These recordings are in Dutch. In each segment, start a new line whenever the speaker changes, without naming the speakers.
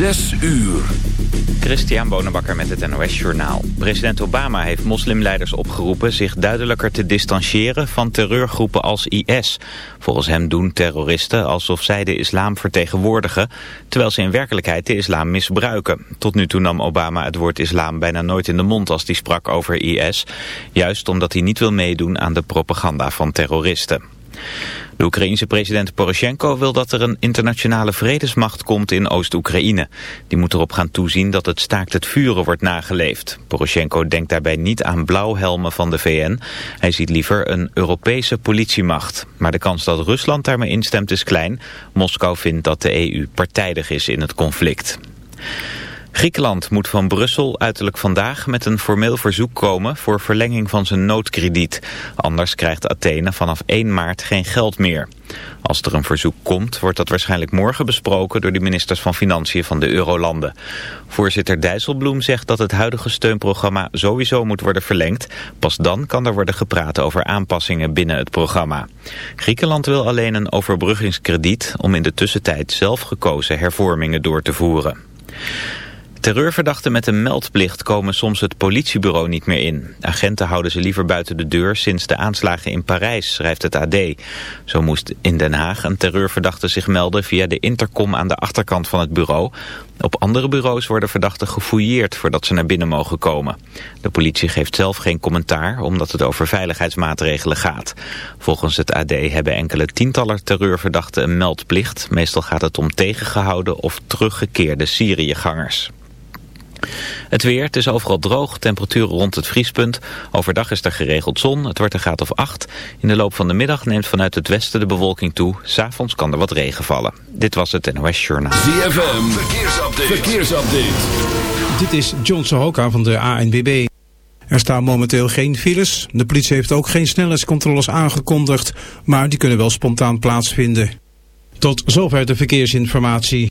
Zes uur.
Christian Bonenbakker met het NOS Journaal. President Obama heeft moslimleiders opgeroepen zich duidelijker te distancieren van terreurgroepen als IS. Volgens hem doen terroristen alsof zij de islam vertegenwoordigen, terwijl ze in werkelijkheid de islam misbruiken. Tot nu toe nam Obama het woord islam bijna nooit in de mond als hij sprak over IS, juist omdat hij niet wil meedoen aan de propaganda van terroristen. De Oekraïense president Poroshenko wil dat er een internationale vredesmacht komt in Oost-Oekraïne. Die moet erop gaan toezien dat het staakt het vuren wordt nageleefd. Poroshenko denkt daarbij niet aan blauwhelmen van de VN. Hij ziet liever een Europese politiemacht. Maar de kans dat Rusland daarmee instemt is klein. Moskou vindt dat de EU partijdig is in het conflict. Griekenland moet van Brussel uiterlijk vandaag met een formeel verzoek komen voor verlenging van zijn noodkrediet. Anders krijgt Athene vanaf 1 maart geen geld meer. Als er een verzoek komt, wordt dat waarschijnlijk morgen besproken door de ministers van Financiën van de Eurolanden. Voorzitter Dijsselbloem zegt dat het huidige steunprogramma sowieso moet worden verlengd. Pas dan kan er worden gepraat over aanpassingen binnen het programma. Griekenland wil alleen een overbruggingskrediet om in de tussentijd zelf gekozen hervormingen door te voeren. Terreurverdachten met een meldplicht komen soms het politiebureau niet meer in. Agenten houden ze liever buiten de deur sinds de aanslagen in Parijs, schrijft het AD. Zo moest in Den Haag een terreurverdachte zich melden via de intercom aan de achterkant van het bureau. Op andere bureaus worden verdachten gefouilleerd voordat ze naar binnen mogen komen. De politie geeft zelf geen commentaar omdat het over veiligheidsmaatregelen gaat. Volgens het AD hebben enkele tientallen terreurverdachten een meldplicht. Meestal gaat het om tegengehouden of teruggekeerde Syriëgangers. Het weer, het is overal droog, temperaturen rond het vriespunt. Overdag is er geregeld zon, het wordt een graad of 8. In de loop van de middag neemt vanuit het westen de bewolking toe. S'avonds kan er wat regen vallen. Dit was het NOS Journaal.
ZFM, verkeersupdate. verkeersupdate.
Dit is John Sohoka van de ANWB. Er staan momenteel geen files. De politie heeft ook geen snelheidscontroles aangekondigd, maar die kunnen wel spontaan plaatsvinden. Tot zover de verkeersinformatie.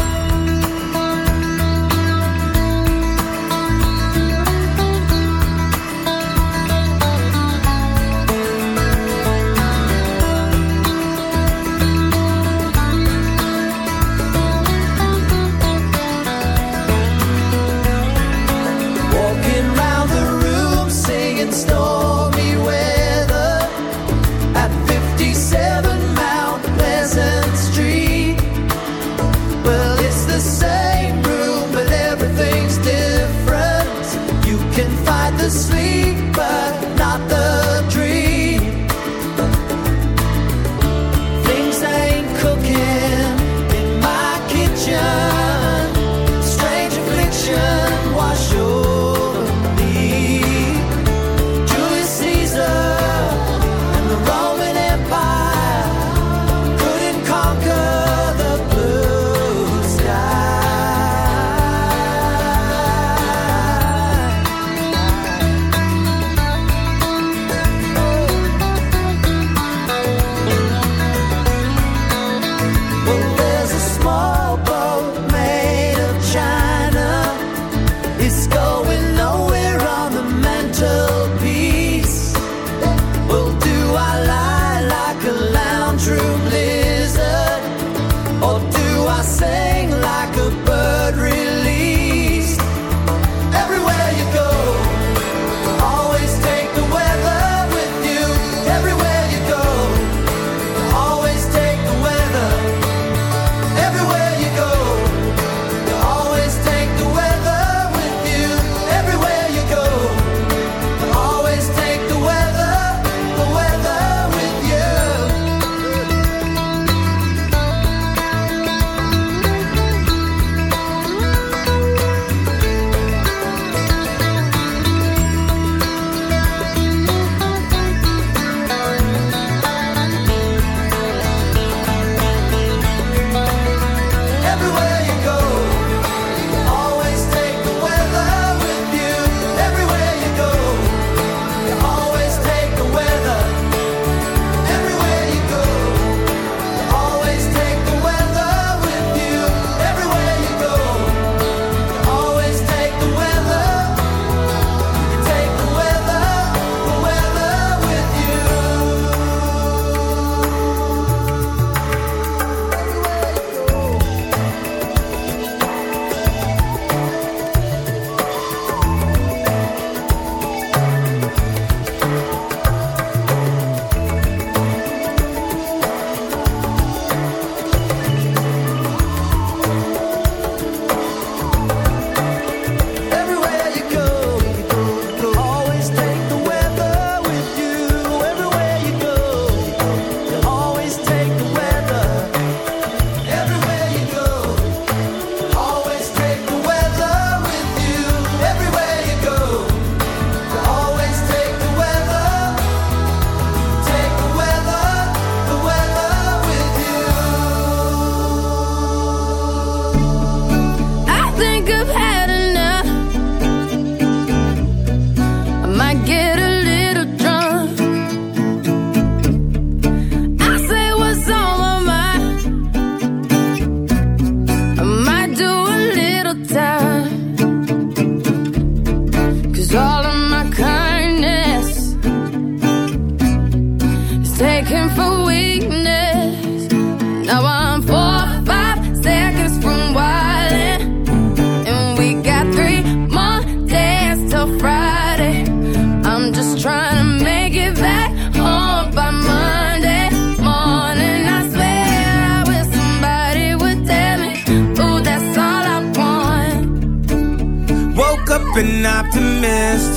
an optimist.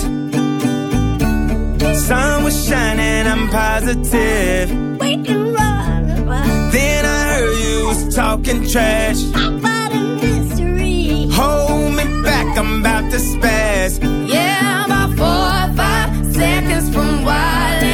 Sun was shining, I'm positive. Then I heard you was talking trash. About a mystery. Hold me back, I'm about to spaz.
Yeah, I'm about four or five seconds from wildin'.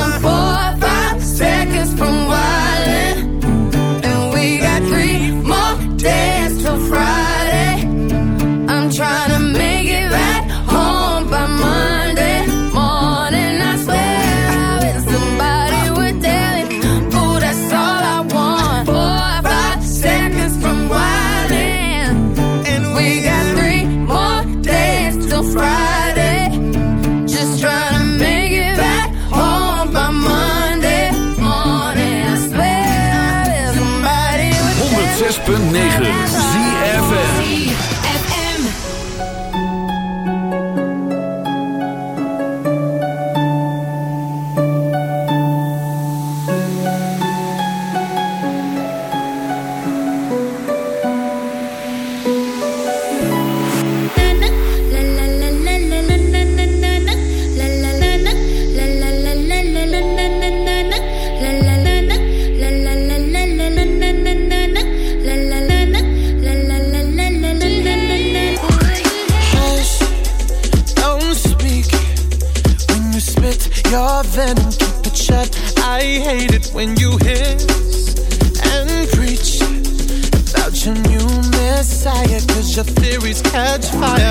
catch fire.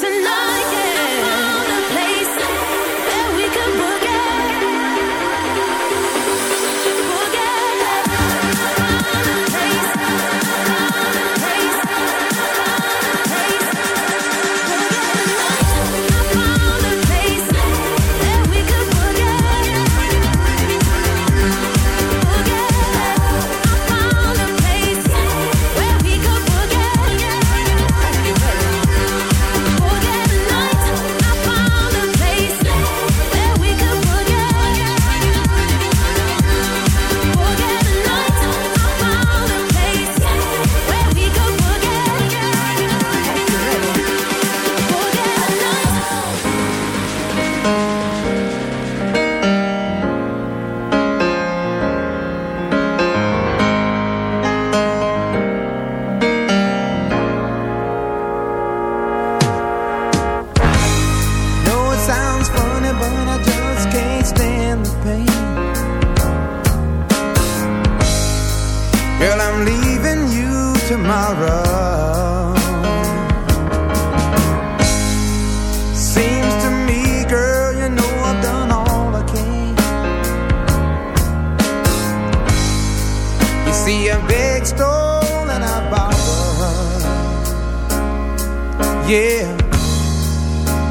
yeah.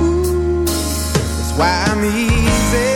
Ooh, that's why I'm easy.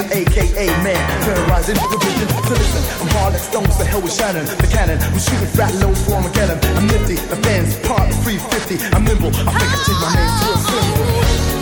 aka man. Terrorizing the vision. So listen, I'm hard like stones, the hell with Shannon, the cannon. we're shooting fat loads for Armageddon. I'm nifty, the fans part 350. I'm nimble, I think I changed my name to a symbol.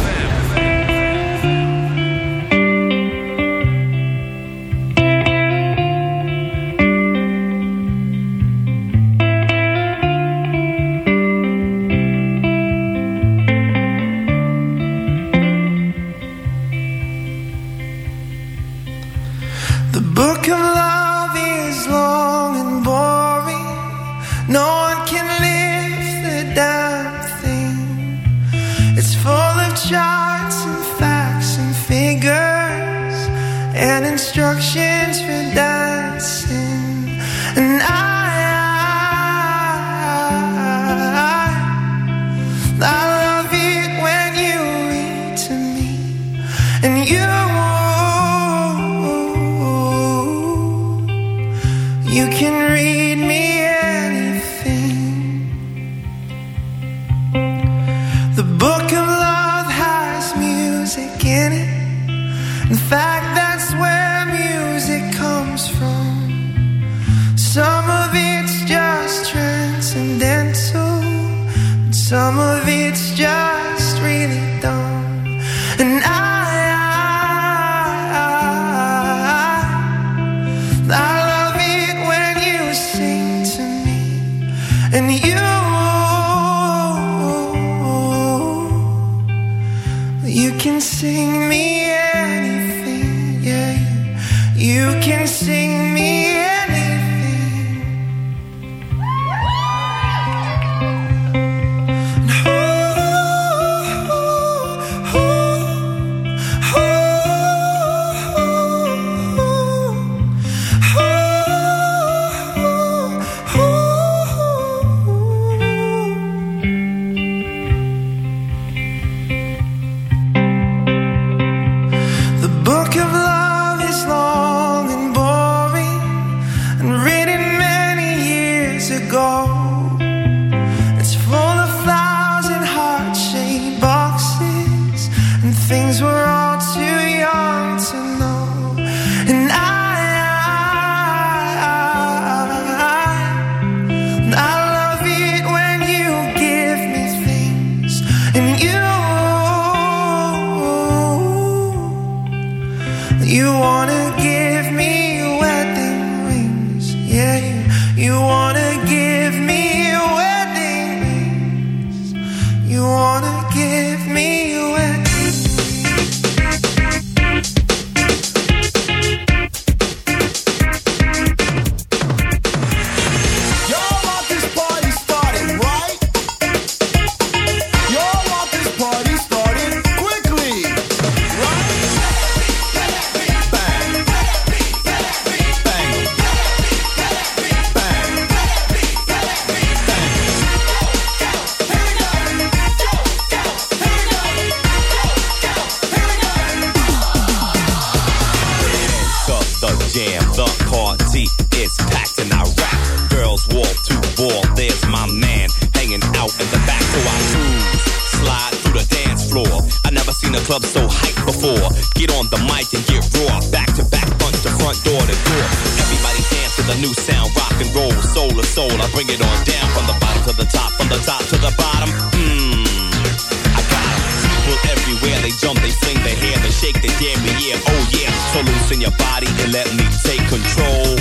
Shake their damn yeah, oh yeah. So loosen your body and let me take control.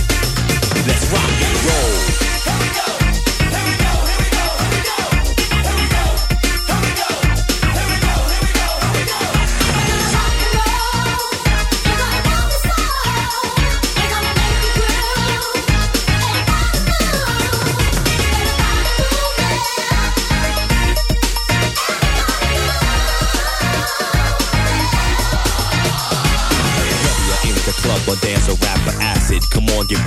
Let's rock and roll. Whether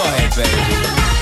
Go ahead, baby.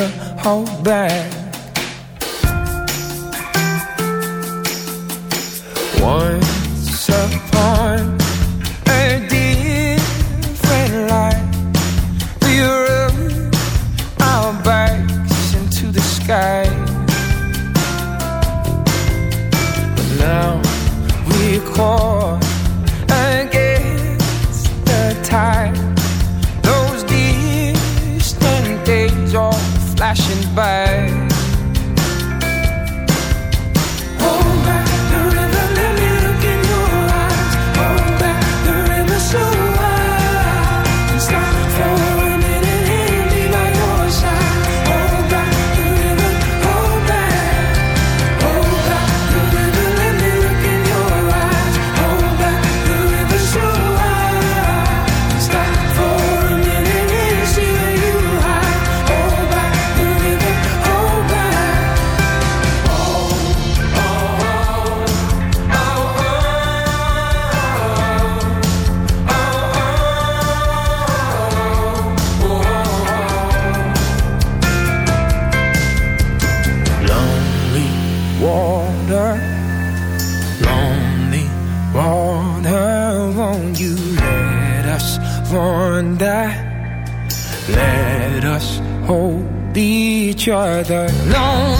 never hold back. One each other. Lonely